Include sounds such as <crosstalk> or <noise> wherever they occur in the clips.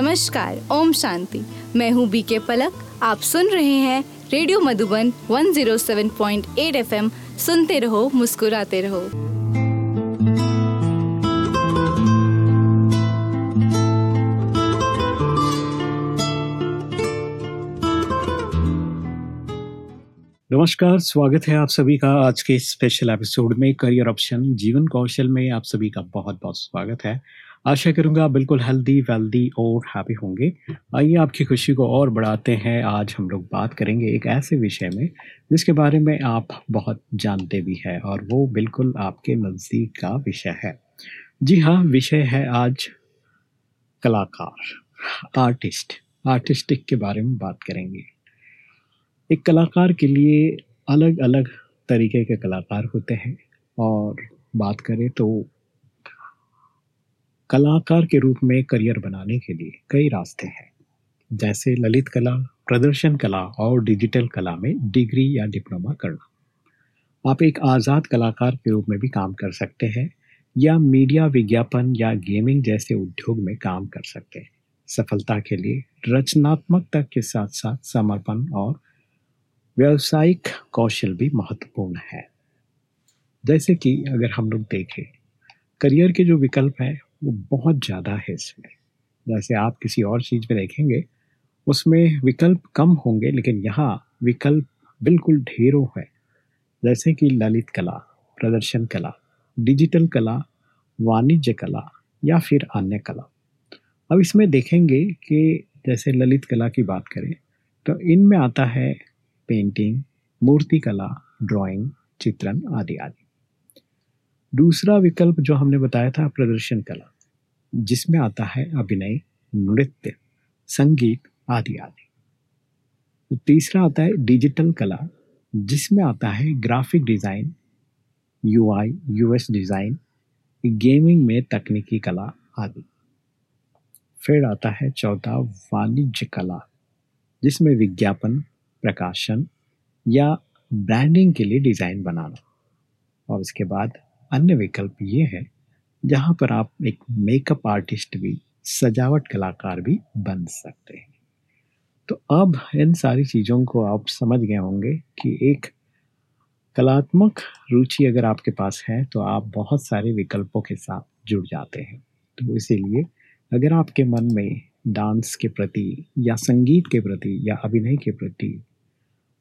नमस्कार, ओम शांति। मैं हूँ बीके पलक आप सुन रहे हैं रेडियो मधुबन 107.8 एफएम सुनते रहो, मुस्कुराते रहो। नमस्कार, स्वागत है आप सभी का आज के स्पेशल एपिसोड में करियर ऑप्शन जीवन कौशल में आप सभी का बहुत बहुत स्वागत है। आशा करूँगा बिल्कुल हेल्दी वेल्दी और हैप्पी होंगे। आइए आपकी खुशी को और बढ़ाते हैं। आज हम लोग बात करेंगे एक ऐसे विषय में, जिसके बारे में आप बहुत जानते भी हैं और वो बिल्कुल आपके नज़दीक का विषय है। जी हाँ विषय है आज कलाकार आर्टिस्ट आर्टिस्टिक के बारे में बात करेंगे। एक कलाकार के लिए अलग अलग तरीके के कलाकार होते हैं और बात करें तो कलाकार के रूप में करियर बनाने के लिए कई रास्ते हैं। जैसे ललित कला, प्रदर्शन कला और डिजिटल कला में डिग्री या डिप्लोमा करना। आप एक आज़ाद कलाकार के रूप में भी काम कर सकते हैं या मीडिया विज्ञापन या गेमिंग जैसे उद्योग में काम कर सकते हैं। सफलता के लिए रचनात्मकता के साथ साथ समर्पण और व्यावसायिक कौशल भी महत्वपूर्ण है। जैसे कि अगर हम लोग देखें, करियर के जो विकल्प है वो बहुत ज़्यादा है इसमें। जैसे आप किसी और चीज़ में देखेंगे, उसमें विकल्प कम होंगे, लेकिन यहाँ विकल्प बिल्कुल ढेरों है। जैसे कि ललित कला, प्रदर्शन कला, डिजिटल कला, वाणिज्य कला या फिर अन्य कला। अब इसमें देखेंगे कि जैसे ललित कला की बात करें तो इनमें आता है पेंटिंग, मूर्ति कला, ड्राइंग, चित्रण आदि आदि। दूसरा विकल्प जो हमने बताया था, प्रदर्शन कला, जिसमें आता है अभिनय, नृत्य, संगीत आदि आदि। तो तीसरा आता है डिजिटल कला, जिसमें आता है graphic design U I U S design, gaming में तकनीकी कला आदि। फिर आता है चौथा, वाणिज्य कला, जिसमें विज्ञापन, प्रकाशन या ब्रांडिंग के लिए डिज़ाइन बनाना। और इसके बाद अन्य विकल्प ये है, जहाँ पर आप एक मेकअप आर्टिस्ट भी, सजावट कलाकार भी बन सकते हैं। तो अब इन सारी चीज़ों को आप समझ गए होंगे कि एक कलात्मक रुचि अगर आपके पास है तो आप बहुत सारे विकल्पों के साथ जुड़ जाते हैं। तो इसीलिए अगर आपके मन में डांस के प्रति या संगीत के प्रति या अभिनय के प्रति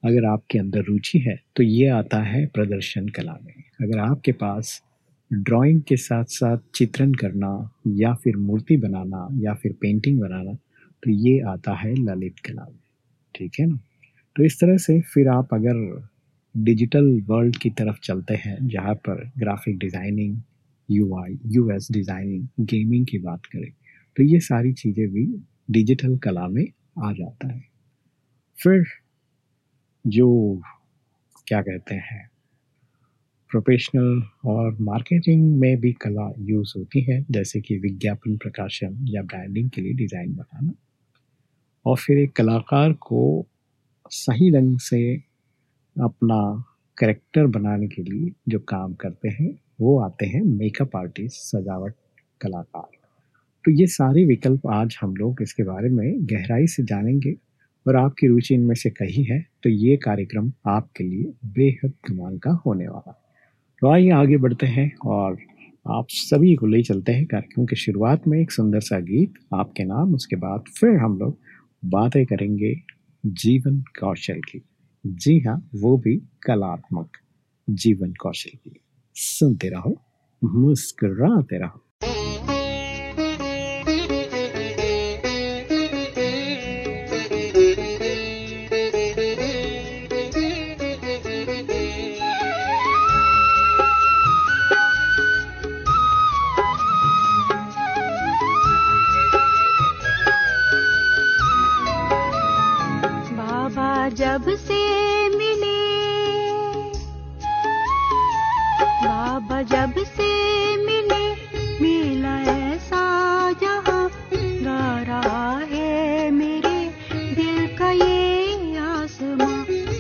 अगर आपके अंदर रुचि है तो ये आता है प्रदर्शन कला में। अगर आपके पास ड्राइंग के साथ साथ चित्रण करना या फिर मूर्ति बनाना या फिर पेंटिंग बनाना तो ये आता है ललित कला में। ठीक है ना? तो इस तरह से फिर आप अगर डिजिटल वर्ल्ड की तरफ़ चलते हैं, जहाँ पर graphic designing U I U S designing, gaming की बात करें तो ये सारी चीज़ें भी डिजिटल कला में आ जाता है। फिर जो क्या कहते हैं प्रोफेशनल और मार्केटिंग में भी कला यूज़ होती है, जैसे कि विज्ञापन, प्रकाशन या ब्रांडिंग के लिए डिज़ाइन बनाना। और फिर एक कलाकार को सही ढंग से अपना करेक्टर बनाने के लिए जो काम करते हैं, वो आते हैं मेकअप आर्टिस्ट सजावट कलाकार। तो ये सारे विकल्प आज हम लोग इसके बारे में गहराई से जानेंगे। और आपकी रुचि इनमें से कहीं है तो ये कार्यक्रम आपके लिए बेहद कमाल का होने वाला। तो आइए आगे बढ़ते हैं और आप सभी को ले चलते हैं कार्यक्रम की शुरुआत में एक सुंदर सा गीत, आपके नाम, उसके बाद फिर हम लोग बातें करेंगे जीवन कौशल की। जी हाँ वो भी कलात्मक जीवन कौशल की। सुनते रहो, मुस्कुराते रहो।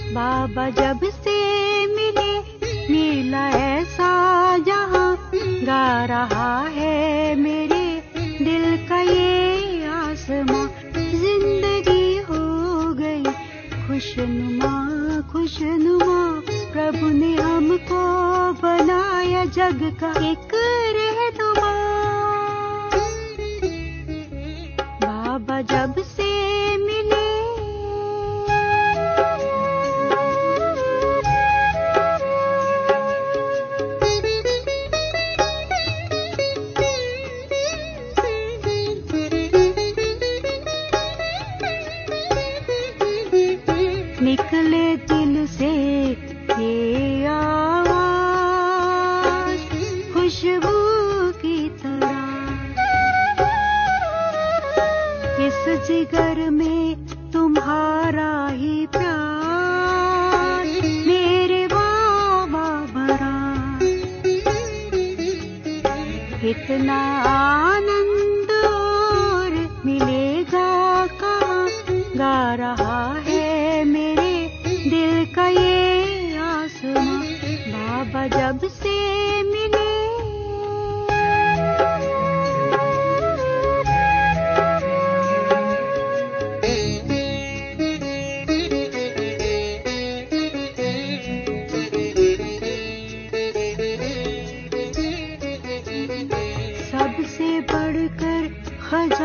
बाबा जब से मिले, मेला ऐसा जहाँ, गा रहा है मेरे दिल का ये आसमां। ज़िंदगी हो गई, खुशनुमा खुशनुमा। प्रभु ने हमको बनाया जग का एक रहनुमा। बाबा जब से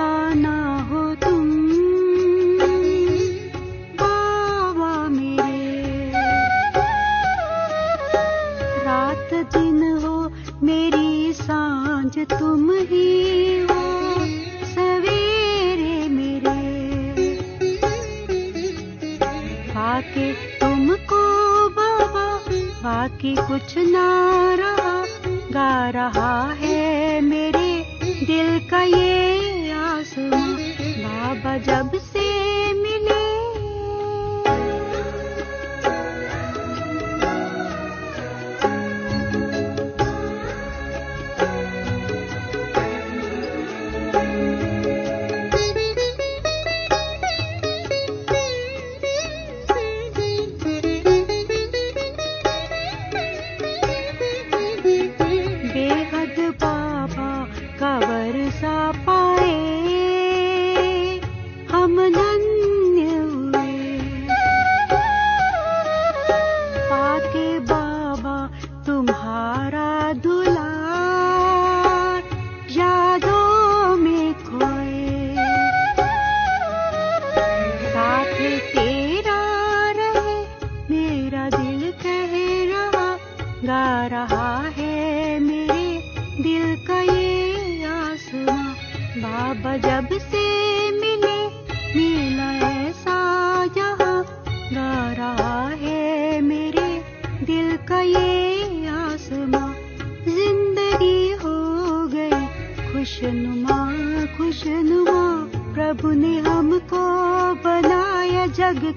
खजाना हो तुम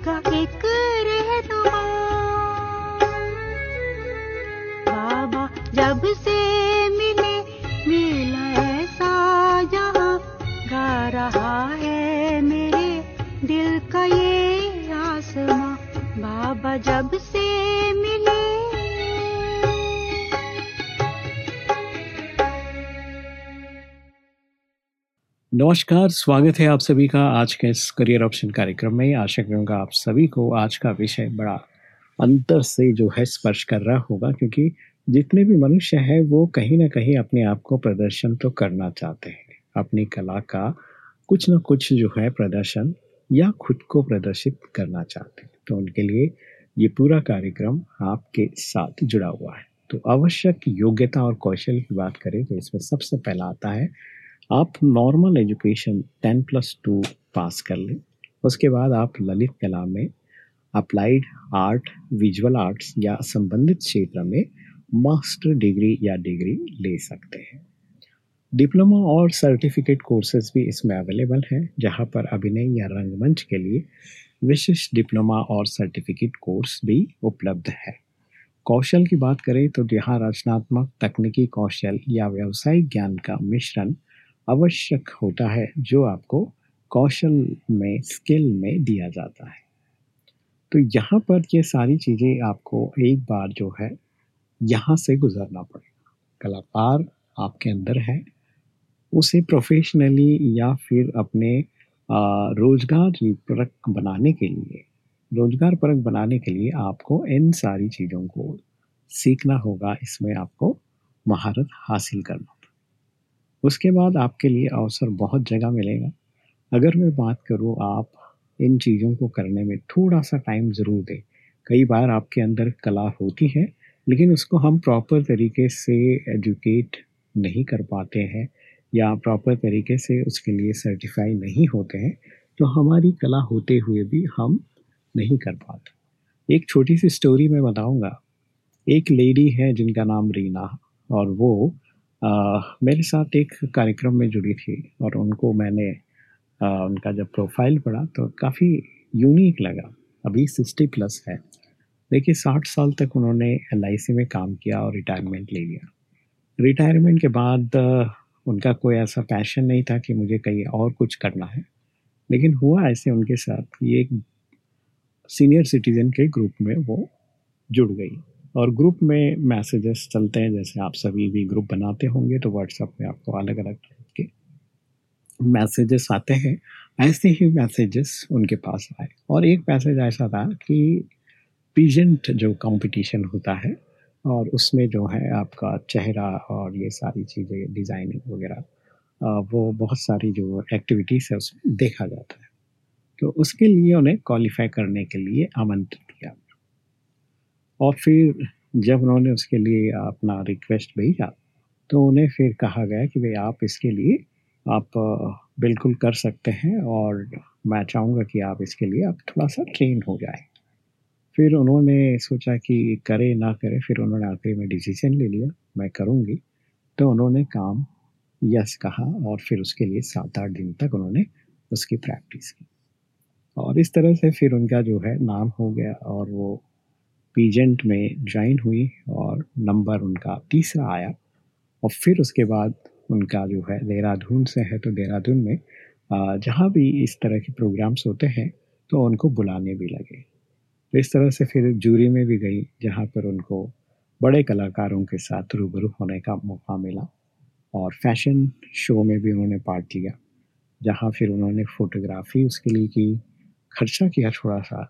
जग नमस्कार, स्वागत है आप सभी का आज के इस करियर ऑप्शन कार्यक्रम में। आशा करूँगा आप सभी को आज का विषय बड़ा अंतर से जो है स्पर्श कर रहा होगा, क्योंकि जितने भी मनुष्य हैं, वो कहीं ना कहीं अपने आप को प्रदर्शन तो करना चाहते हैं। अपनी कला का कुछ ना कुछ जो है प्रदर्शन या खुद को प्रदर्शित करना चाहते हैं। तो उनके लिए ये पूरा कार्यक्रम आपके साथ जुड़ा हुआ है। तो आवश्यक योग्यता और कौशल की बात करें तो इसमें सबसे पहला आता है आप normal education ten plus two pass कर लें। उसके बाद आप ललित कला में अप्लाइड आर्ट विजुअल आर्ट्स या संबंधित क्षेत्र में मास्टर डिग्री या डिग्री ले सकते हैं। डिप्लोमा और सर्टिफिकेट कोर्सेज भी इसमें अवेलेबल हैं, जहाँ पर अभिनय या रंगमंच के लिए विशिष्ट डिप्लोमा और सर्टिफिकेट कोर्स भी उपलब्ध है। कौशल की बात करें तो यहाँ रचनात्मक, तकनीकी कौशल या व्यावसायिक ज्ञान का मिश्रण आवश्यक होता है, जो आपको कौशल में, स्किल में दिया जाता है। तो यहाँ पर ये सारी चीज़ें आपको एक बार जो है, यहाँ से गुजरना पड़ेगा। कलाकार आपके अंदर है, उसे प्रोफेशनली या फिर अपने रोज़गार परक बनाने के लिए, रोज़गार परक बनाने के लिए आपको इन सारी चीज़ों को सीखना होगा, इसमें आपको महारत हासिल करना उसके बाद आपके लिए अवसर बहुत जगह मिलेगा। अगर मैं बात करूँ आप इन चीज़ों को करने में, थोड़ा सा टाइम ज़रूर दें। कई बार आपके अंदर कला होती है, लेकिन उसको हम प्रॉपर तरीके से एजुकेट नहीं कर पाते हैं या प्रॉपर तरीके से उसके लिए सर्टिफाई नहीं होते हैं तो हमारी कला होते हुए भी हम नहीं कर पाते। एक छोटी सी स्टोरी मैं बताऊँगा। एक लेडी है जिनका नाम रीना और वो आ, मेरे साथ एक कार्यक्रम में जुड़ी थी और उनको मैंने आ, उनका जब प्रोफ़ाइल पढ़ा तो काफ़ी यूनिक लगा। अभी सिक्सटी प्लस है। देखिए साठ साल तक उन्होंने एलआईसी में काम किया और रिटायरमेंट ले लिया। रिटायरमेंट के बाद उनका कोई ऐसा पैशन नहीं था कि मुझे कहीं और कुछ करना है। लेकिन हुआ ऐसे उनके साथ कि एक सीनियर सिटीज़न के ग्रुप में वो जुड़ गई। और ग्रुप में मैसेजेस चलते हैं, जैसे आप सभी भी ग्रुप बनाते होंगे तो व्हाट्सएप में आपको अलग अलग टाइप के मैसेजेस आते हैं। ऐसे ही मैसेजेस उनके पास आए। और एक मैसेज ऐसा था कि पीजेंट जो कंपटीशन होता है और उसमें जो है आपका चेहरा और ये सारी चीज़ें, डिज़ाइनिंग वगैरह वो बहुत सारी जो एक्टिविटीज़ है उसमें देखा जाता है। तो उसके लिए उन्हें क्वालिफाई करने के लिए आमंत्रित और फिर जब उन्होंने उसके लिए अपना रिक्वेस्ट भेजा तो उन्हें फिर कहा गया कि भाई आप इसके लिए, आप बिल्कुल कर सकते हैं और मैं चाहूँगा कि आप इसके लिए आप थोड़ा सा ट्रेन हो जाए। फिर उन्होंने सोचा कि करे ना करे, फिर उन्होंने आखिर में डिसीज़न ले लिया, मैं करूँगी। तो उन्होंने काम यस कहा और फिर उसके लिए सात आठ दिन तक उन्होंने उसकी प्रैक्टिस की। और इस तरह से फिर उनका जो है नाम हो गया और वो पीजेंट में ज्वाइन हुई और नंबर उनका तीसरा आया और फिर उसके बाद उनका जो है देहरादून से है तो देहरादून में जहाँ भी इस तरह के प्रोग्राम्स होते हैं तो उनको बुलाने भी लगे। तो इस तरह से फिर जूरी में भी गई, जहाँ पर उनको बड़े कलाकारों के साथ रूबरू होने का मौका मिला और फ़ैशन शो में भी उन्होंने पार्ट लिया, जहाँ फिर उन्होंने फ़ोटोग्राफी उसके लिए की, खर्चा किया थोड़ा सा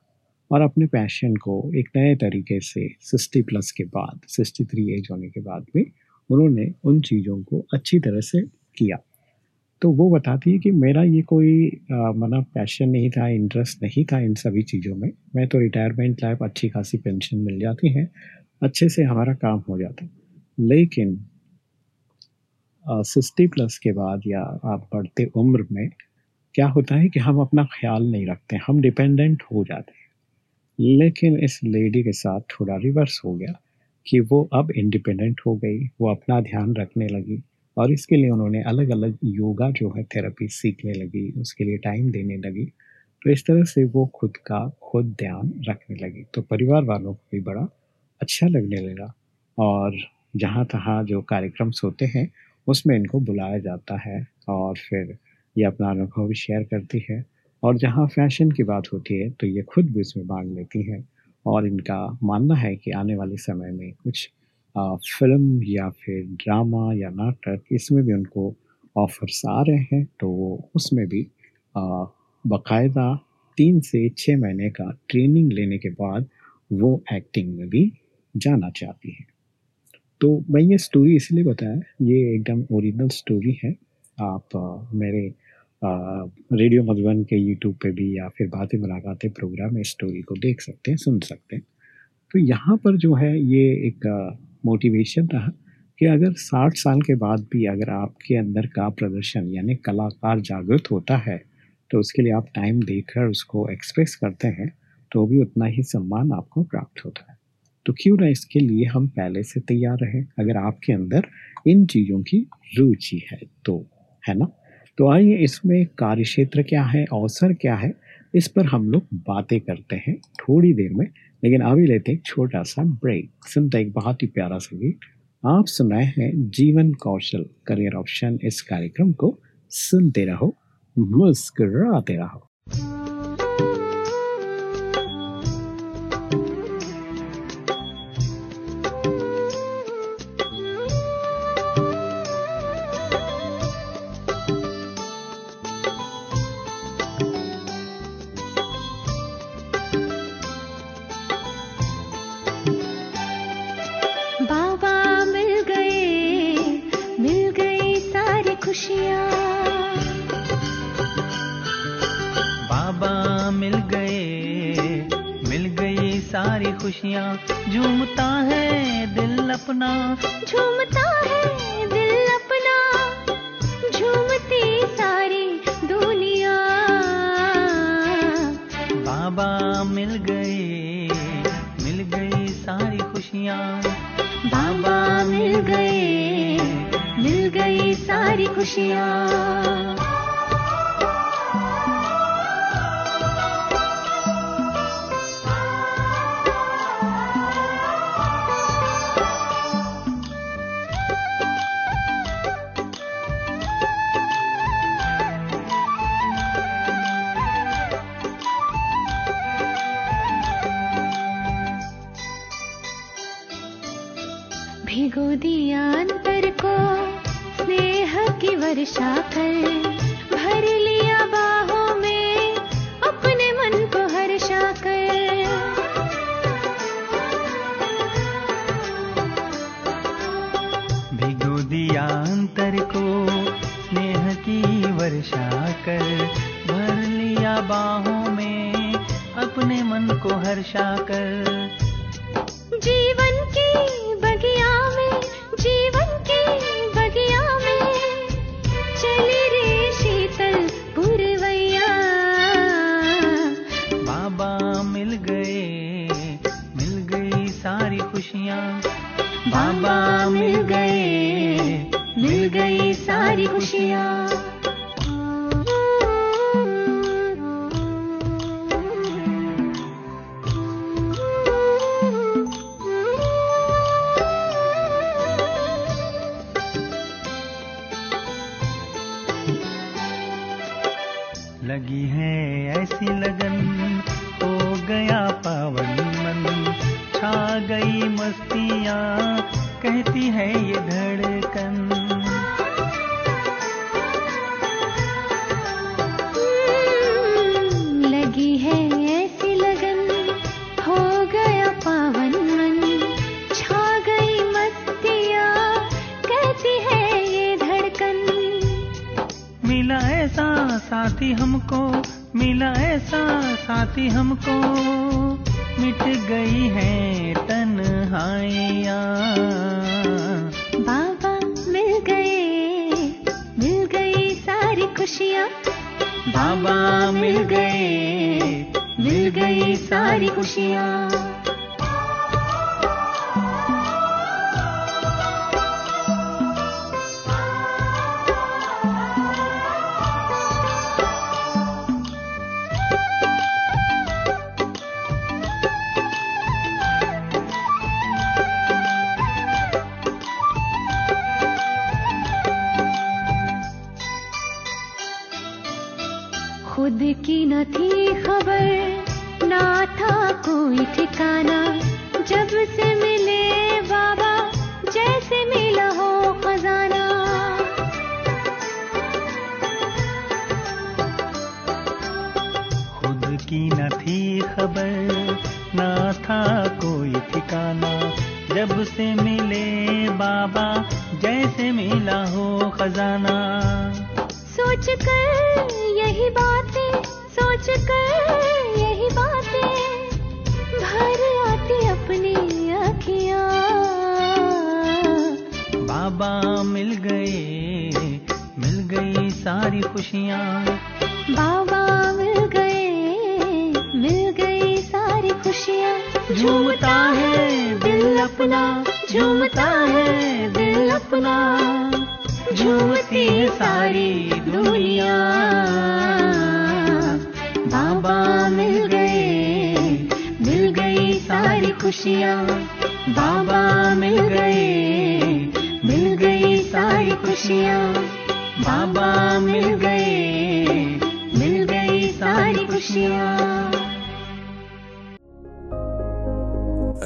और अपने पैशन को एक नए तरीके से सिक्सटी प्लस के बाद सिक्सटी थ्री एज होने के बाद में उन्होंने उन चीज़ों को अच्छी तरह से किया। तो वो बताती है कि मेरा ये कोई मना पैशन नहीं था इंटरेस्ट नहीं था इन सभी चीज़ों में। मैं तो रिटायरमेंट लाइफ अच्छी खासी पेंशन मिल जाती है, अच्छे से हमारा काम हो जाता लेकिन सिक्सटी प्लस के बाद या आप बढ़ते उम्र में क्या होता है कि हम अपना ख्याल नहीं रखते, हम डिपेंडेंट हो जाते हैं। लेकिन इस लेडी के साथ थोड़ा रिवर्स हो गया कि वो अब इंडिपेंडेंट हो गई, वो अपना ध्यान रखने लगी और इसके लिए उन्होंने अलग अलग योगा जो है थेरेपी सीखने लगी, उसके लिए टाइम देने लगी। तो इस तरह से वो खुद का खुद ध्यान रखने लगी। तो परिवार वालों को भी बड़ा अच्छा लगने लगा और जहाँ तहाँ जो कार्यक्रम्स होते हैं, उसमें इनको बुलाया जाता है और फिर ये अपना अनुभव शेयर करती है। और जहाँ फ़ैशन की बात होती है तो ये खुद भी इसमें भाग लेती हैं। और इनका मानना है कि आने वाले समय में कुछ आ, फ़िल्म या फिर ड्रामा या नाटक इसमें भी उनको ऑफर्स आ रहे हैं तो वो उसमें भी बाकायदा तीन से छः महीने का ट्रेनिंग लेने के बाद वो एक्टिंग में भी जाना चाहती है। तो मैं ये स्टोरी इसलिए बताया ये एकदम ओरिजिनल स्टोरी है। आप आ, मेरे रेडियो मधुबन के यूट्यूब पे भी या फिर बातें मुलाकातें प्रोग्राम में स्टोरी को देख सकते हैं, सुन सकते हैं। तो यहाँ पर जो है, ये एक मोटिवेशन रहा कि अगर साठ साल के बाद भी अगर आपके अंदर का प्रदर्शन यानी कलाकार जागृत होता है तो उसके लिए आप टाइम देकर उसको एक्सप्रेस करते हैं तो भी उतना ही सम्मान आपको प्राप्त होता है। तो क्यों ना इसके लिए हम पहले से तैयार रहें, अगर आपके अंदर इन चीज़ों की रुचि है तो है ना? तो आइए इसमें कार्य क्षेत्र क्या है, अवसर क्या है, इस पर हम लोग बातें करते हैं थोड़ी देर में। लेकिन अभी लेते हैं छोटा सा ब्रेक सुनते एक बहुत ही प्यारा संगीत। आप सुनाए हैं जीवन कौशल करियर ऑप्शन इस कार्यक्रम को सुनते रहो, मुस्कुराते रहो। सारी खुशियाँ झूमता है दिल अपना। झूमता है दिल अपना। झूमती सारी दुनिया बाबा मिल गए मिल गई सारी खुशियाँ। बाबा मिल गए मिल गई सारी खुशियाँ। अंतर को, स्नेह की वर्षा कर, भर लिया बाहों में अपने मन को हर्षा कर। जीवन की बगिया में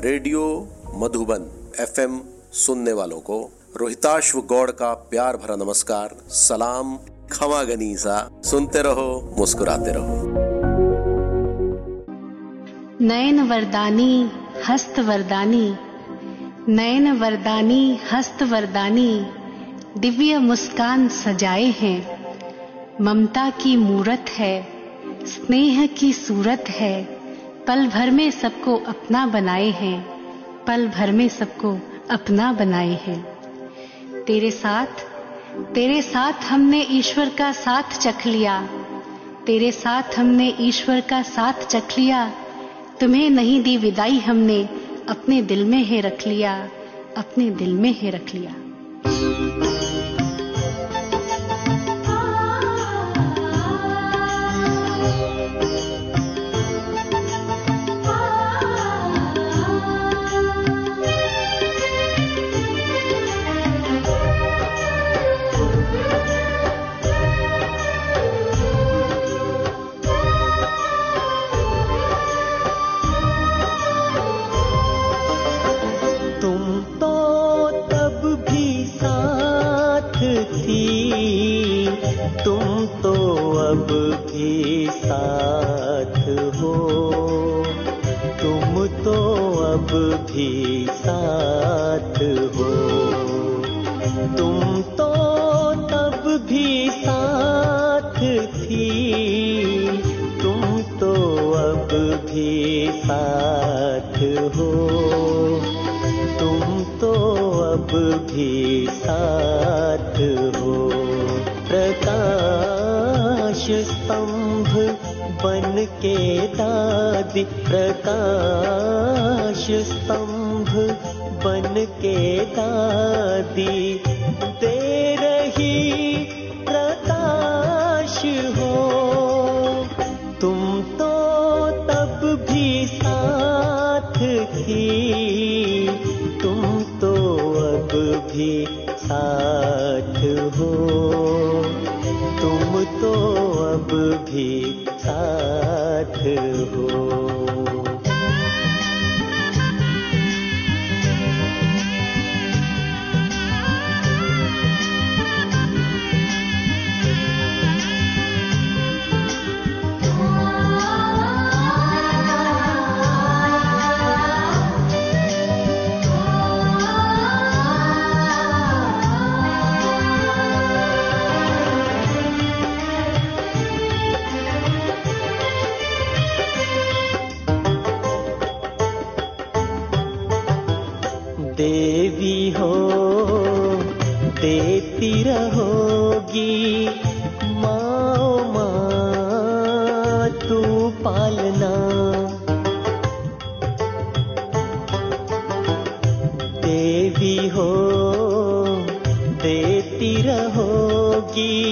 रेडियो मधुबन एफएम सुनने वालों को रोहिताश्व गौड़ का प्यार भरा नमस्कार, सलाम खमा गनीसा, सुनते रहो, मुस्कुराते रहो। नयन वरदानी, हस्त वरदानी, नयन वरदानी, हस्त वरदानी, दिव्य मुस्कान सजाए हैं। ममता की मूरत है, स्नेह की सूरत है पल भर में सबको अपना बनाए हैं, पल भर में सबको अपना बनाए हैं। तेरे साथ तेरे साथ हमने ईश्वर का साथ चख लिया। तेरे साथ हमने ईश्वर का साथ चख लिया। तुम्हें नहीं दी विदाई हमने, अपने दिल में है रख लिया, अपने दिल में है रख लिया। साथ हो। तुम तो अब भी साथ हो। प्रकाश स्तंभ बन के दादी प्रकाश स्तंभ बन के दादी की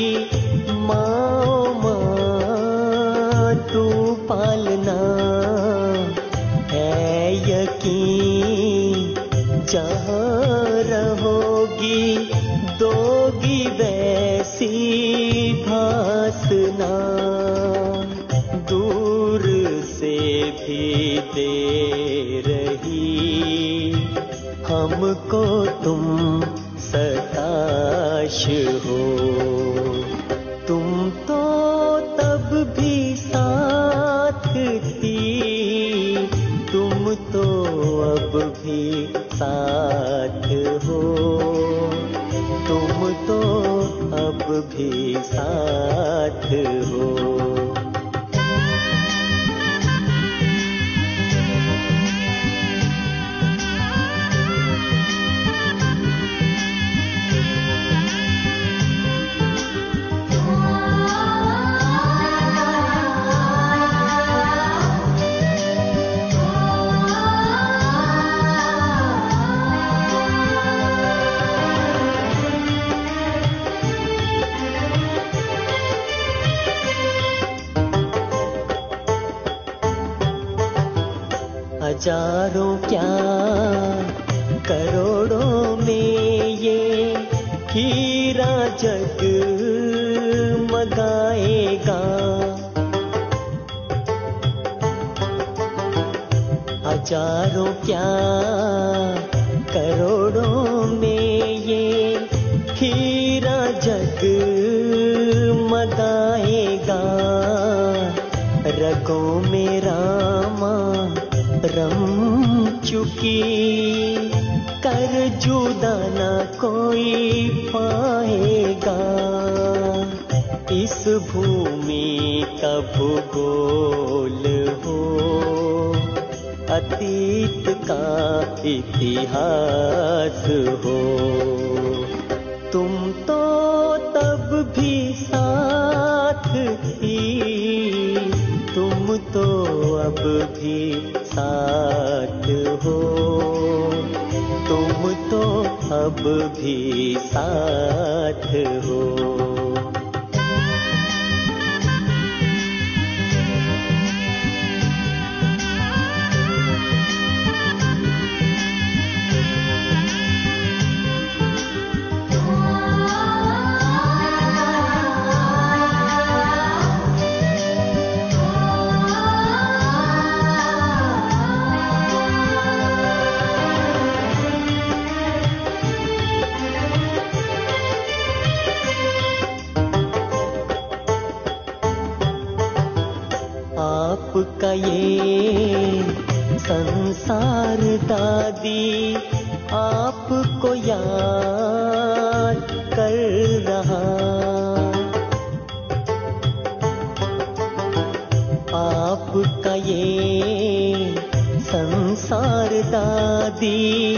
मगाएगा हज़ारों क्या करोड़ों में ये हीरा जग मगाएगा रगों में रामा रम चुकी, कर जुदा न कोई का इतिहास हो। तुम तो तब भी साथ थी, तुम तो अब भी साथ हो। तुम तो अब भी साथ याद कर रहा। आपका ये संसार दादी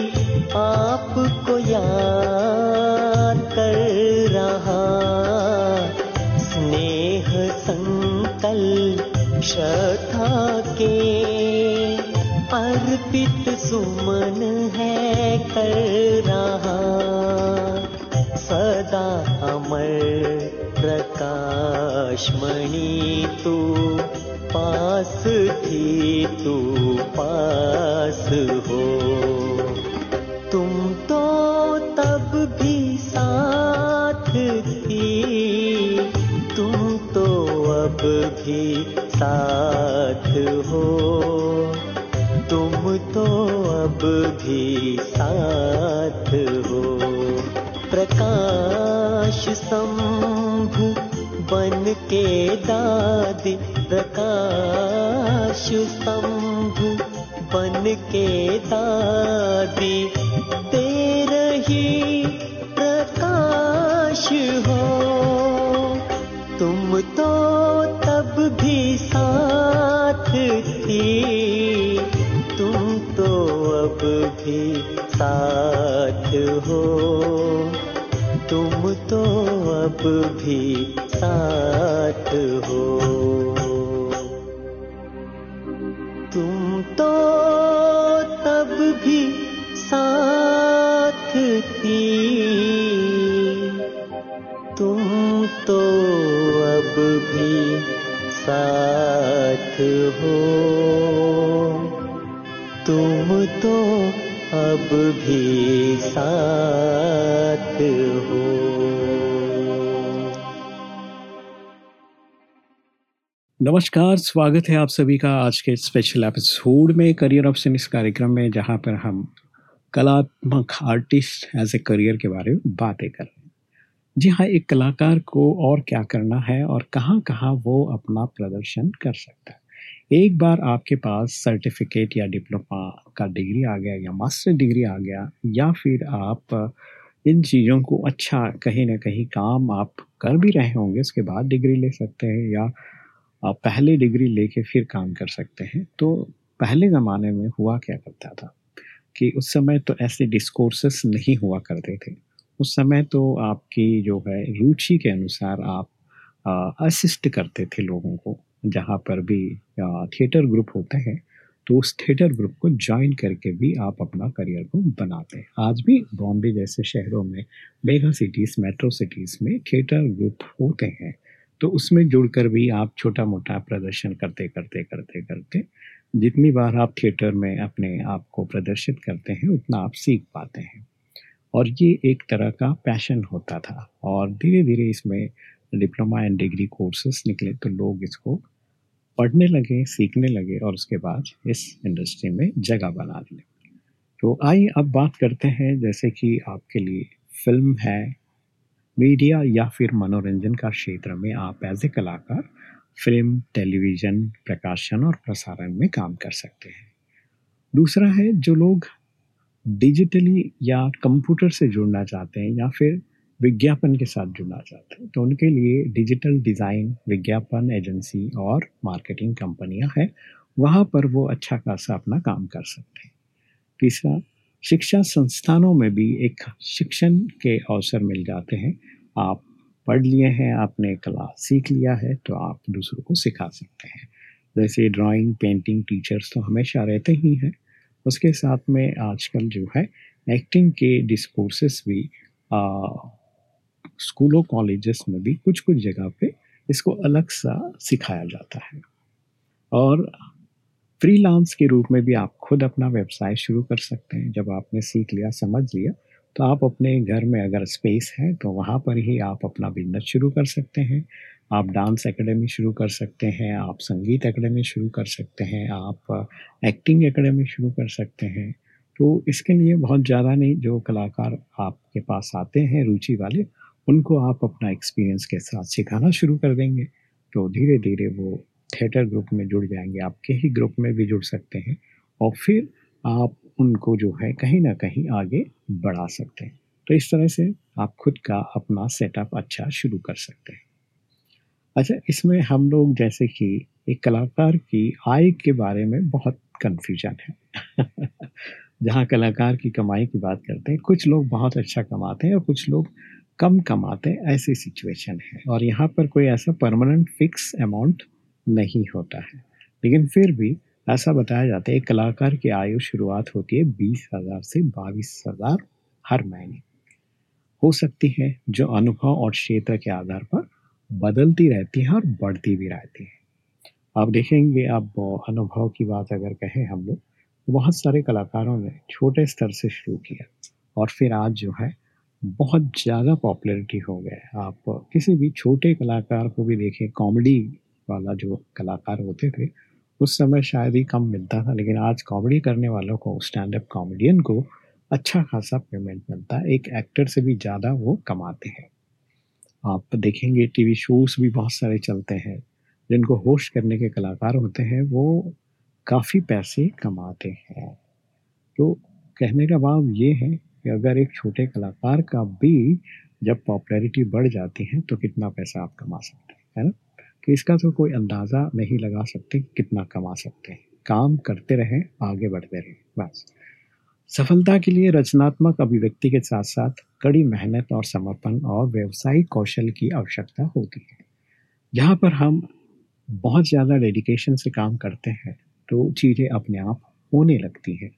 तुम तो तब भी साथ थी। तुम तो अब भी साथ हो। तुम तो अब भी साथ हो। नमस्कार, स्वागत है आप सभी का आज के स्पेशल एपिसोड में करियर ऑप्शन इस कार्यक्रम में, जहाँ पर हम कलात्मक आर्टिस्ट एज ए करियर के बारे में बातें कर रहे हैं। जी हाँ एक कलाकार को और क्या करना है और कहाँ कहाँ वो अपना प्रदर्शन कर सकता है। एक बार आपके पास सर्टिफिकेट या डिप्लोमा का डिग्री आ गया या मास्टर डिग्री आ गया, या फिर आप इन चीज़ों को अच्छा कहीं ना कहीं काम आप कर भी रहे होंगे, उसके बाद डिग्री ले सकते हैं या आप पहले डिग्री लेके फिर काम कर सकते हैं। तो पहले ज़माने में हुआ क्या करता था कि उस समय तो ऐसे डिस्कोर्सेस नहीं हुआ करते थे। उस समय तो आपकी जो है रुचि के अनुसार आप असिस्ट करते थे लोगों को। जहाँ पर भी थिएटर ग्रुप होते हैं तो उस थिएटर ग्रुप को ज्वाइन करके भी आप अपना करियर को बनाते हैं। आज भी बॉम्बे जैसे शहरों में, मेगा सिटीज़ मेट्रो सिटीज़ में थिएटर ग्रुप होते हैं। तो उसमें जुड़कर भी आप छोटा मोटा प्रदर्शन करते करते करते करते जितनी बार आप थिएटर में अपने आप को प्रदर्शित करते हैं, उतना आप सीख पाते हैं। और ये एक तरह का पैशन होता था और धीरे धीरे इसमें डिप्लोमा एंड डिग्री कोर्सेस निकले तो लोग इसको पढ़ने लगे, सीखने लगे और उसके बाद इस इंडस्ट्री में जगह बना लिए तो आइए अब बात करते हैं जैसे कि आपके लिए फ़िल्म है मीडिया या फिर मनोरंजन का क्षेत्र में आप एज ए कलाकार फ़िल्म, टेलीविज़न, प्रकाशन और प्रसारण में काम कर सकते हैं। दूसरा है जो लोग डिजिटली या कंप्यूटर से जुड़ना चाहते हैं या फिर विज्ञापन के साथ जुड़ना चाहते हैं तो उनके लिए डिजिटल डिज़ाइन, विज्ञापन एजेंसी और मार्केटिंग कंपनियाँ हैं। वहाँ पर वो अच्छा खासा अपना काम कर सकते हैं। तीसरा शिक्षा संस्थानों में भी एक शिक्षण के अवसर मिल जाते हैं। आप पढ़ लिए हैं आपने कला सीख लिया है तो आप दूसरों को सिखा सकते हैं। जैसे ड्राइंग पेंटिंग टीचर्स तो हमेशा रहते ही हैं। उसके साथ में आजकल जो है एक्टिंग के डिस्कोर्सेस भी आ, स्कूलों कॉलेजेस में भी कुछ कुछ जगह पे इसको अलग सा सिखाया जाता है। और फ्रीलांस के रूप में भी आप खुद अपना व्यवसाय शुरू कर सकते हैं। जब आपने सीख लिया, समझ लिया तो आप अपने घर में अगर स्पेस है तो वहाँ पर ही आप अपना बिज़नेस शुरू कर सकते हैं। आप डांस एकेडमी शुरू कर सकते हैं, आप संगीत एकेडमी शुरू कर सकते हैं, आप एक्टिंग एकेडमी शुरू कर सकते हैं। तो इसके लिए बहुत ज़्यादा नहीं, जो कलाकार आपके पास आते हैं, रुचि वाले, उनको आप अपना एक्सपीरियंस के साथ सिखाना शुरू कर देंगे। तो धीरे धीरे वो थिएटर ग्रुप में जुड़ जाएँगे, आपके ही ग्रुप में भी जुड़ सकते हैं और फिर आप उनको जो है कहीं ना कहीं आगे बढ़ा सकते हैं। तो इस तरह से आप खुद का अपना सेटअप अच्छा शुरू कर सकते हैं। अच्छा इसमें हम लोग जैसे कि एक कलाकार की आय के बारे में बहुत कन्फ्यूज़न है। <laughs> जहाँ कलाकार की कमाई की बात करते हैं, कुछ लोग बहुत अच्छा कमाते हैं और कुछ लोग कम कमाते हैं, ऐसी सिचुएशन है। और यहाँ पर कोई ऐसा परमानेंट फिक्स अमाउंट नहीं होता है। लेकिन फिर भी ऐसा बताया जाता है, एक कलाकार की आयु शुरुआत होती है बीस हज़ार से बाईस हज़ार हर महीने। हो सकती है जो अनुभव और क्षेत्र के आधार पर बदलती रहती है और बढ़ती भी रहती है। आप देखेंगे अब अनुभव की बात अगर कहें हम लोग तो बहुत सारे कलाकारों ने छोटे स्तर से शुरू किया और फिर आज जो है, बहुत ज़्यादा पॉपुलैरिटी हो गया आप किसी भी छोटे कलाकार को भी देखें, कॉमेडी वाला जो कलाकार होते थे, उस समय शायद ही कम मिलता था, लेकिन आज कॉमेडी करने वालों को स्टैंड अप कॉमेडियन को अच्छा खासा पेमेंट मिलता है। एक एक्टर से भी ज़्यादा वो कमाते हैं। आप देखेंगे टीवी शोज़ भी बहुत सारे चलते हैं। जिनको होस्ट करने के कलाकार होते हैं, वो काफ़ी पैसे कमाते हैं। तो कहने का भाव ये है कि अगर एक छोटे कलाकार का भी जब पॉपुलैरिटी बढ़ जाती है तो कितना पैसा आप कमा सकते हैं, है ना? कि इसका तो कोई अंदाज़ा नहीं लगा सकते कितना कमा सकते हैं। काम करते रहें, आगे बढ़ते रहें, बस। सफलता के लिए रचनात्मक अभिव्यक्ति के साथ साथ कड़ी मेहनत और समर्पण और व्यवसायिक कौशल की आवश्यकता होती है। जहाँ पर हम बहुत ज़्यादा डेडिकेशन से काम करते हैं तो चीज़ें अपने आप होने लगती हैं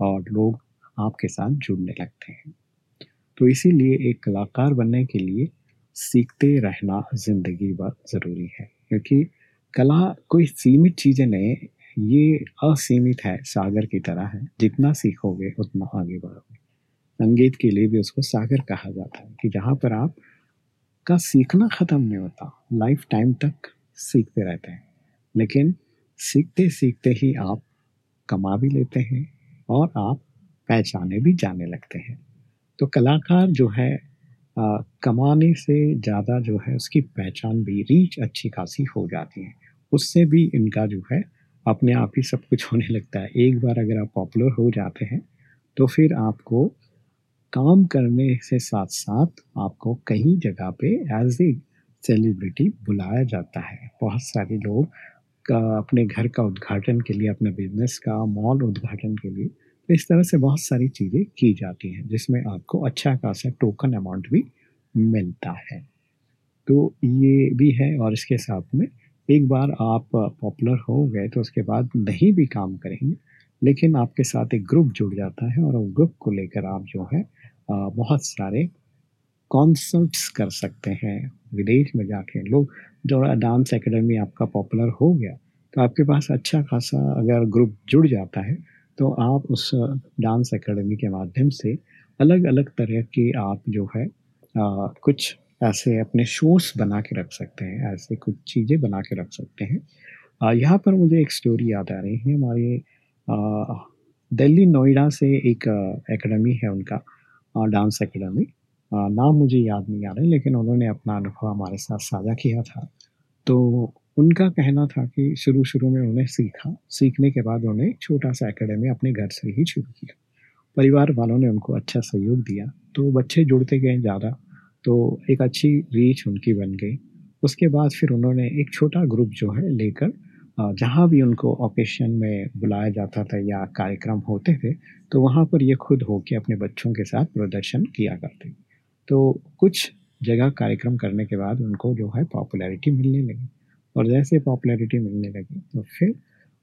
और लोग आपके साथ जुड़ने लगते हैं। तो इसीलिए एक कलाकार बनने के लिए सीखते रहना ज़िंदगी भर ज़रूरी है, क्योंकि कला कोई सीमित चीज़ें नहीं, ये असीमित है, सागर की तरह है। जितना सीखोगे, उतना आगे बढ़ोगे। संगीत के लिए भी उसको सागर कहा जाता है कि जहाँ पर आप का सीखना ख़त्म नहीं होता, लाइफ टाइम तक सीखते रहते हैं। लेकिन सीखते सीखते ही आप कमा भी लेते हैं और आप पहचाने भी जाने लगते हैं। तो कलाकार जो है आ, कमाने से ज़्यादा जो है उसकी पहचान भी रीच अच्छी खासी हो जाती है। उससे भी इनका जो है अपने आप ही सब कुछ होने लगता है। एक बार अगर आप पॉपुलर हो जाते हैं तो फिर आपको काम करने से साथ साथ आपको कई जगह पे एज ए सेलिब्रिटी बुलाया जाता है। बहुत सारे लोग का अपने घर का उद्घाटन के लिए अपने बिज़नेस का मॉल उद्घाटन के लिए तो इस तरह से बहुत सारी चीज़ें की जाती हैं जिसमें आपको अच्छा खासा टोकन अमाउंट भी मिलता है। तो ये भी है और इसके साथ में एक बार आप पॉपुलर हो गए तो उसके बाद नहीं भी काम करेंगे, लेकिन आपके साथ एक ग्रुप जुड़ जाता है और उस ग्रुप को लेकर आप जो है बहुत सारे कॉन्सर्ट्स कर सकते हैं। विदेश में जाके लोग जो डांस एकेडमी आपका पॉपुलर हो गया तो आपके पास अच्छा खासा अगर ग्रुप जुड़ जाता है तो आप उस डांस एकेडमी के माध्यम से अलग अलग तरह की आप जो है कुछ ऐसे अपने शोज़ बना के रख सकते हैं, ऐसे कुछ चीज़ें बना के रख सकते हैं। यहाँ पर मुझे एक स्टोरी याद आ रही है, हमारे दिल्ली नोएडा से एक एकेडमी है उनका डांस एकेडमी नाम मुझे याद नहीं आ रहा, लेकिन उन्होंने अपना अनुभव हमारे साथ साझा किया था। तो उनका कहना था कि शुरू शुरू में उन्हें सीखा, सीखने के बाद उन्हें छोटा सा एकेडमी अपने घर से ही शुरू किया। परिवार वालों ने उनको अच्छा सहयोग दिया तो बच्चे जुड़ते गए ज़्यादा। तो एक अच्छी रीच उनकी बन गई। उसके बाद फिर उन्होंने एक छोटा ग्रुप जो है लेकर जहाँ भी उनको ओकेशन में बुलाया जाता था या कार्यक्रम होते थे तो वहाँ पर ये खुद होके अपने बच्चों के साथ प्रदर्शन किया करते। तो कुछ जगह कार्यक्रम करने के बाद उनको जो है पॉपुलैरिटी मिलने लगी। और जैसे पॉपुलैरिटी मिलने लगी तो फिर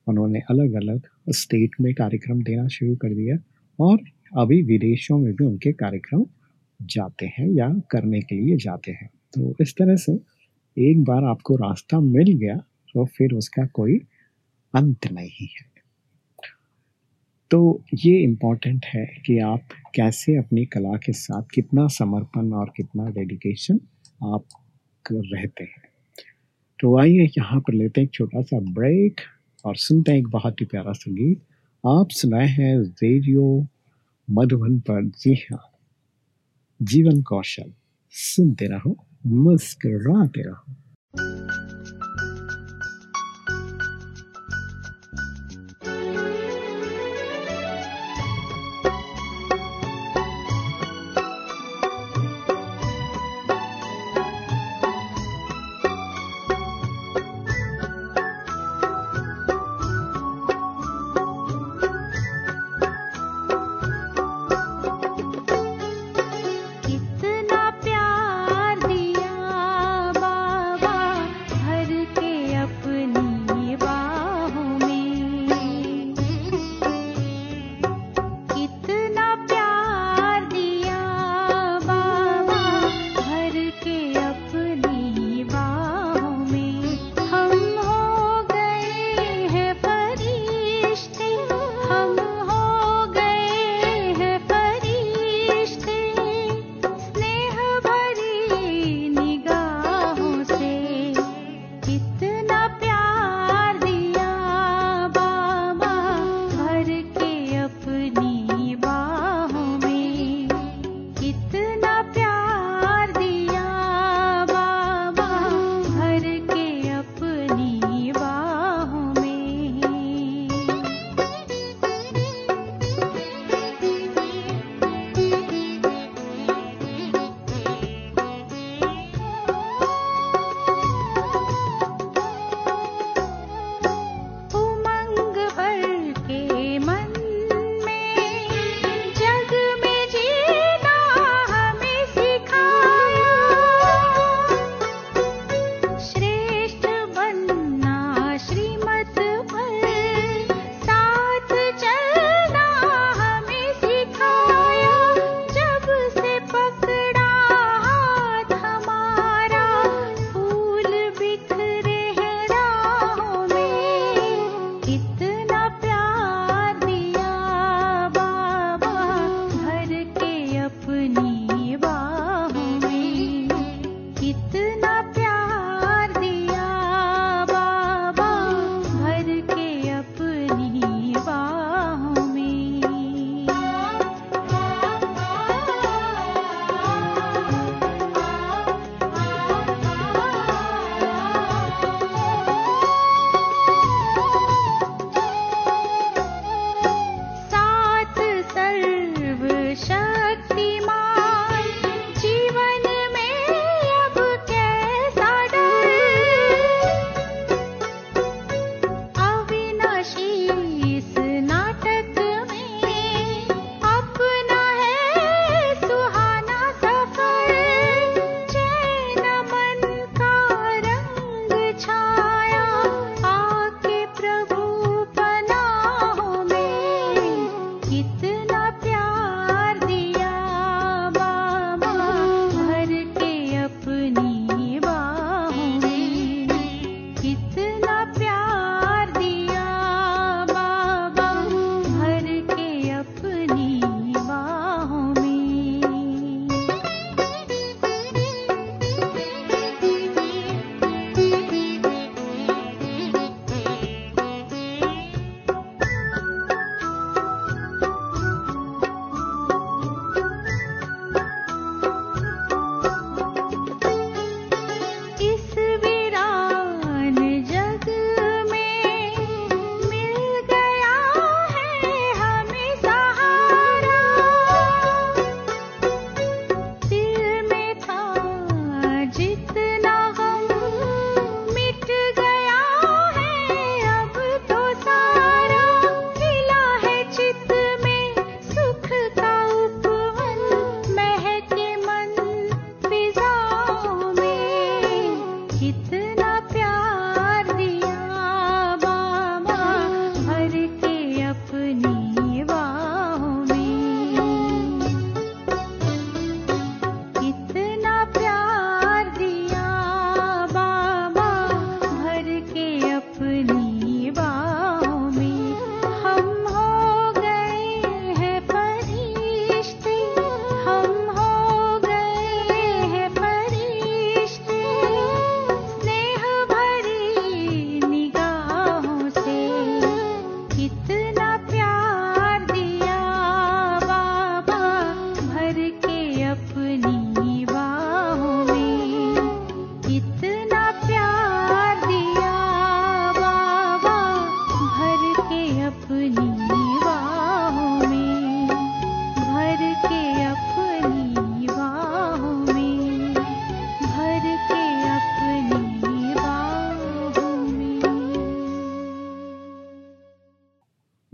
उन्होंने अलग अलग स्टेट में कार्यक्रम देना शुरू कर दिया और अभी विदेशों में भी उनके कार्यक्रम जाते हैं या करने के लिए जाते हैं। तो इस तरह से एक बार आपको रास्ता मिल गया तो फिर उसका कोई अंत नहीं है। तो ये इम्पोर्टेंट है कि आप कैसे अपनी कला के साथ कितना समर्पण और कितना डेडिकेशन आप कर रहते हैं। तो आइए यहाँ पर लेते हैं एक छोटा सा ब्रेक और सुनते हैं एक बहुत ही प्यारा संगीत। आप सुनाए हैं रेडियो मधुबन पर। जी हाँ। जीवन कौशल। सुनते रहो मुस्कुराते रहो।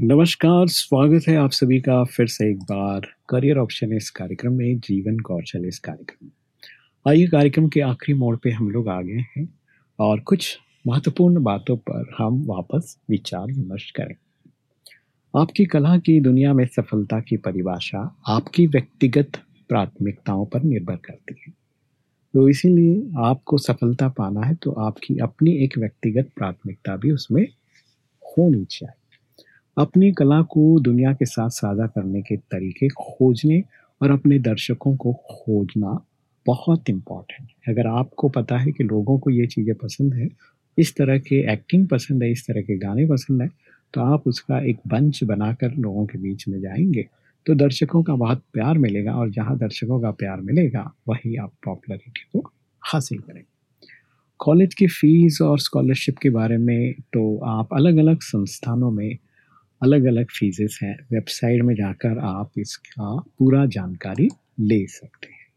नमस्कार, स्वागत है आप सभी का फिर से एक बार करियर ऑप्शन इस कार्यक्रम में, जीवन कौशल इस कार्यक्रम में। आइए कार्यक्रम के आखिरी मोड़ पे हम लोग आ गए हैं और कुछ महत्वपूर्ण बातों पर हम वापस विचार विमर्श करें। आपकी कला की दुनिया में सफलता की परिभाषा आपकी व्यक्तिगत प्राथमिकताओं पर निर्भर करती है। तो इसीलिए आपको सफलता पाना है तो आपकी अपनी एक व्यक्तिगत प्राथमिकता भी उसमें होनी चाहिए। अपनी कला को दुनिया के साथ साझा करने के तरीके खोजने और अपने दर्शकों को खोजना बहुत इंपॉर्टेंट है। अगर आपको पता है कि लोगों को ये चीज़ें पसंद है, इस तरह के एक्टिंग पसंद है, इस तरह के गाने पसंद है तो आप उसका एक बंच बनाकर लोगों के बीच में जाएँगे तो दर्शकों का बहुत प्यार मिलेगा और जहाँ दर्शकों का प्यार मिलेगा, वही आप पॉपुलरिटी को हासिल करेंगे। कॉलेज की फ़ीस और स्कॉलरशिप के बारे में तो आप अलग अलग संस्थानों में अलग अलग फीसेस हैं। वेबसाइट में जाकर आप इसका पूरा जानकारी ले सकते हैं।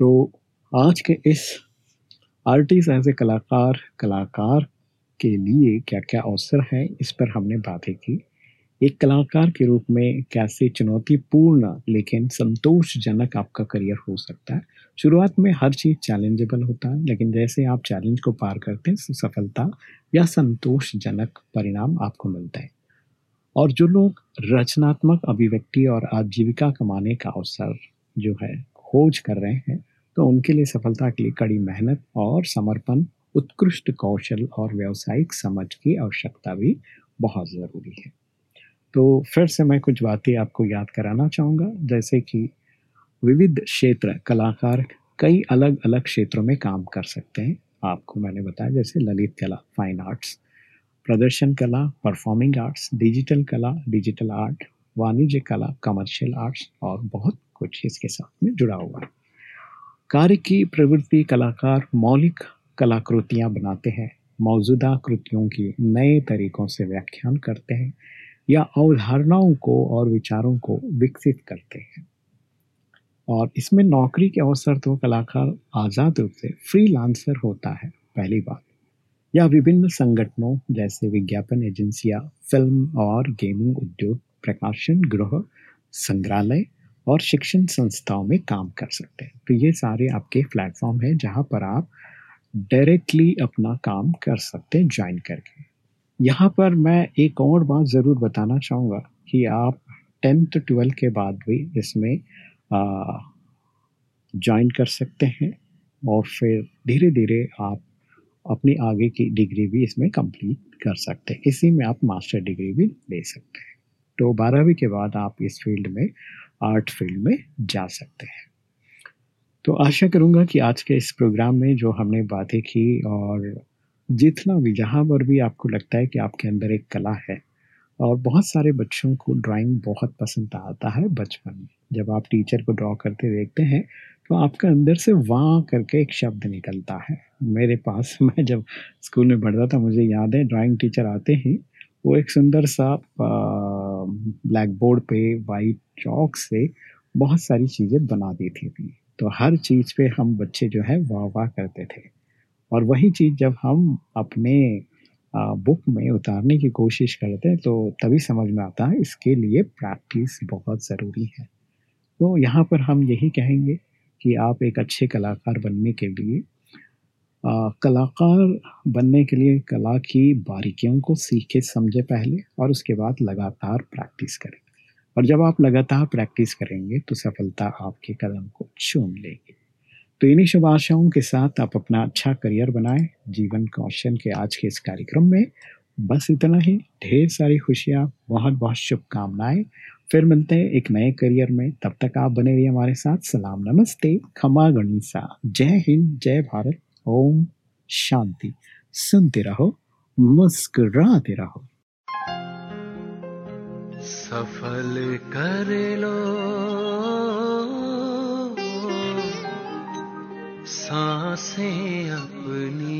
तो आज के इस आर्टिस्ट एज ए कलाकार कलाकार के लिए क्या क्या अवसर है, इस पर हमने बातें की। एक कलाकार के रूप में कैसे चुनौतीपूर्ण लेकिन संतोषजनक आपका करियर हो सकता है। शुरुआत में हर चीज़ चैलेंजेबल होता है, लेकिन जैसे आप चैलेंज को पार करते हैं, सफलता या संतोषजनक परिणाम आपको मिलता है। और जो लोग रचनात्मक अभिव्यक्ति और आजीविका कमाने का अवसर जो है, खोज कर रहे हैं तो उनके लिए सफलता के लिए कड़ी मेहनत और समर्पण उत्कृष्ट कौशल और व्यावसायिक समझ की आवश्यकता भी बहुत ज़रूरी है। तो फिर से मैं कुछ बातें आपको याद कराना चाहूँगा, जैसे कि विविध क्षेत्र कलाकार कई अलग अलग क्षेत्रों में काम कर सकते हैं। आपको मैंने बताया, जैसे ललित कला फाइन आर्ट्स प्रदर्शन कला परफॉर्मिंग आर्ट्स डिजिटल कला डिजिटल आर्ट वाणिज्य कला कमर्शियल आर्ट्स और बहुत कुछ इसके साथ में जुड़ा हुआ है। कार्य की प्रवृत्ति कलाकार मौलिक कलाकृतियाँ बनाते हैं, मौजूदा कृतियों की नए तरीकों से व्याख्यान करते हैं, या अवधारणाओं को और विचारों को विकसित करते हैं। और इसमें नौकरी के अवसर तो कलाकार आज़ाद रूप से फ्रीलांसर होता है, पहली बात। या विभिन्न संगठनों जैसे विज्ञापन एजेंसियाँ, फ़िल्म और गेमिंग उद्योग, प्रकाशन गृह, संग्रहालय और शिक्षण संस्थाओं में काम कर सकते हैं। तो ये सारे आपके प्लेटफॉर्म हैं जहाँ पर आप डायरेक्टली अपना काम कर सकते हैं ज्वाइन करके। यहाँ पर मैं एक और बात ज़रूर बताना चाहूँगा कि आप टेंथ ट्वेल्थ के बाद भी इसमें ज्वाइन कर सकते हैं और फिर धीरे धीरे आप अपनी आगे की डिग्री भी इसमें कंप्लीट कर सकते हैं। इसी में आप मास्टर डिग्री भी ले सकते हैं। तो बारहवीं के बाद आप इस फ़ील्ड में आर्ट फ़ील्ड में जा सकते हैं। तो आशा करूँगा कि आज के इस प्रोग्राम में जो हमने बातें की और जितना भी, जहाँ पर भी आपको लगता है कि आपके अंदर एक कला है और बहुत सारे बच्चों को ड्राइंग बहुत पसंद आता है बचपन में। जब आप टीचर को ड्रॉ करते देखते हैं तो आपका अंदर से वाह करके एक शब्द निकलता है। मेरे पास <laughs> मैं जब स्कूल में पढ़ता था, मुझे याद है, ड्राइंग टीचर आते ही वो एक सुंदर सा ब्लैक बोर्ड पे वाइट चौक से बहुत सारी चीज़ें बना देती थी। तो हर चीज़ पे हम बच्चे जो है वाह वाह करते थे। और वही चीज़ जब हम अपने बुक में उतारने की कोशिश करते हैं तो तभी समझ में आता है इसके लिए प्रैक्टिस बहुत ज़रूरी है। तो यहाँ पर हम यही कहेंगे कि आप एक अच्छे कलाकार बनने के लिए आ, कलाकार बनने के लिए कला की बारीकियों को सीखे समझे पहले और उसके बाद लगातार प्रैक्टिस करें। और जब आप लगातार प्रैक्टिस करेंगे तो सफलता आपके कदम को चूम लेगी। तो इन्हीं शुभ आशाओं के साथ आप अपना अच्छा करियर बनाएँ। जीवन कौशल के आज के इस कार्यक्रम में बस इतना ही। ढेर सारी खुशियाँ बहुत बहुत शुभकामनाएँ। फिर मिलते हैं एक नए करियर में। तब तक आप बने रहिए हमारे साथ। सलाम, नमस्ते। खमा गणिसा। जय हिंद, जय भारत। ओम शांति। सुनते रहो, मुस्कुराते रहो। सफल कर लो। साँसें अपनी।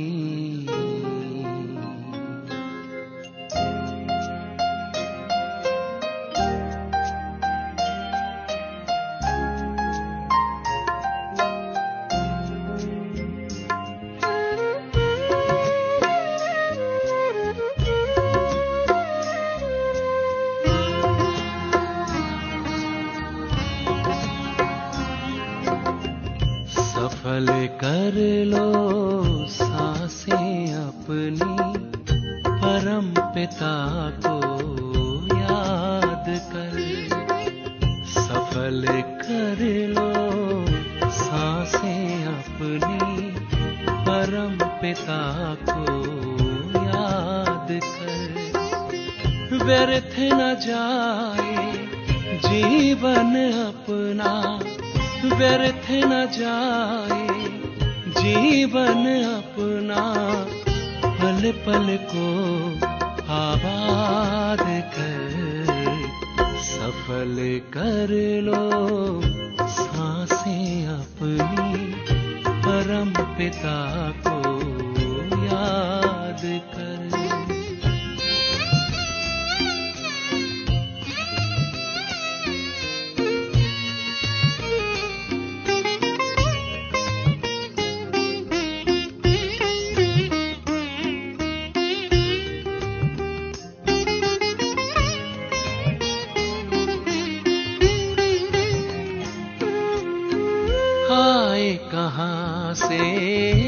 कहाँ से,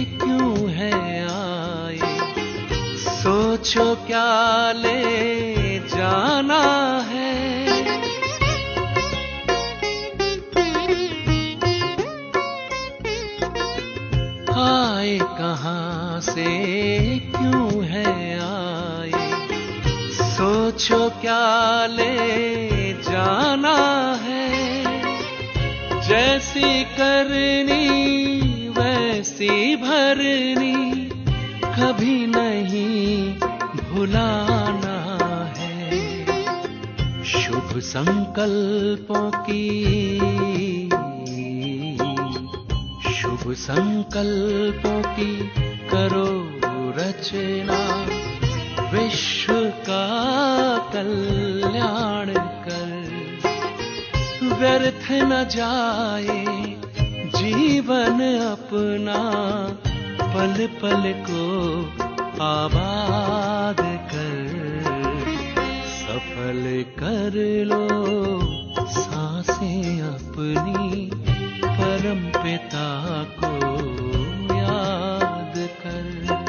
क्यों है आए? सोचो क्या ले जाना है? आए कहाँ से, क्यों है आए? सोचो क्या ले जाना है जैसी करनी, वैसी भरनी, कभी नहीं भुलाना है। शुभ संकल्पों की, शुभ संकल्पों की करो रचना। विश्व का कल्याण व्यर्थ न जाए, जीवन अपना पल पल को आबाद कर। सफल कर लो साँसें अपनी परम पिता को याद कर।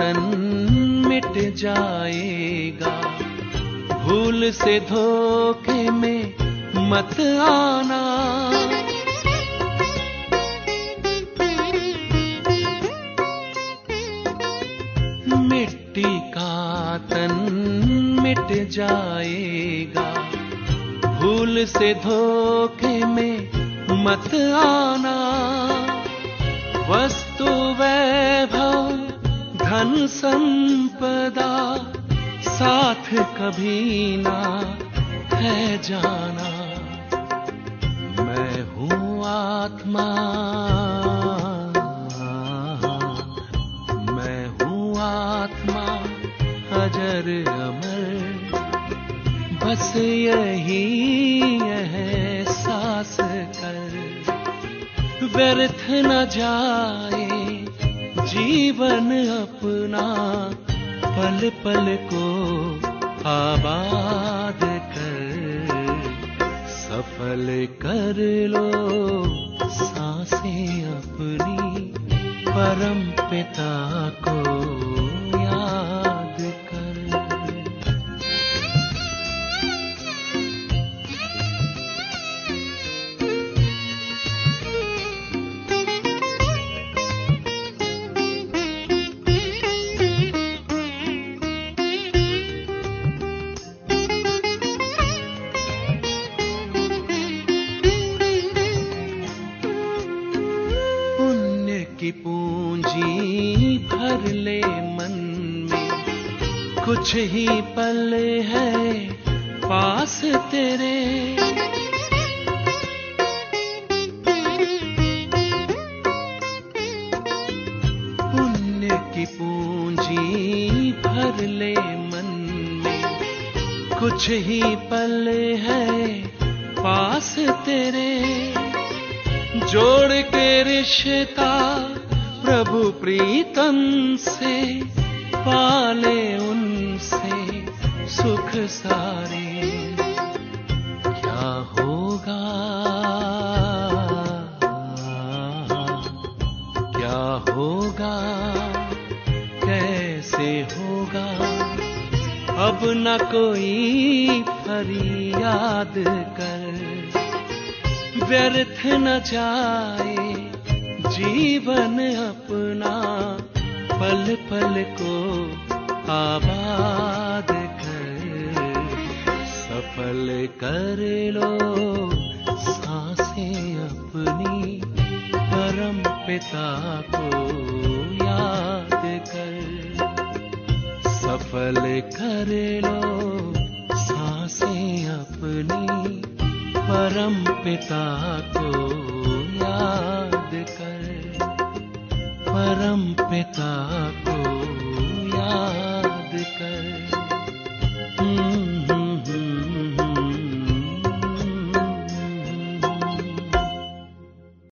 तन मिट जाएगा। भूल से धोखे में मत आना। मिट्टी का तन मिट जाएगा। भूल से धोखे में मत आना। वस्तु वैभव धन संपदा साथ कभी ना है जाना। मैं हूँ आत्मा। मैं हूँ आत्मा, अजर अमर। बस यही है सास कर। व्यर्थ न जाए। जीवन अपना पल पल को आबाद कर, सफल कर लो साँसें अपनी परम पिता को। कुछ ही पल है पास तेरे। पुण्य की पूंजी भर ले मन में। कुछ ही पल है पास तेरे। जोड़ के रिश्ता प्रभु प्रीतम से पाले न कोई फरियाद कर। व्यर्थ न जाए जीवन अपना पल पल को आबाद कर। सफल कर लो साँसें अपनी परम पिता को याद कर। फल कर लो। साँसें अपनी परम पिता को याद कर। परम पिता को याद कर।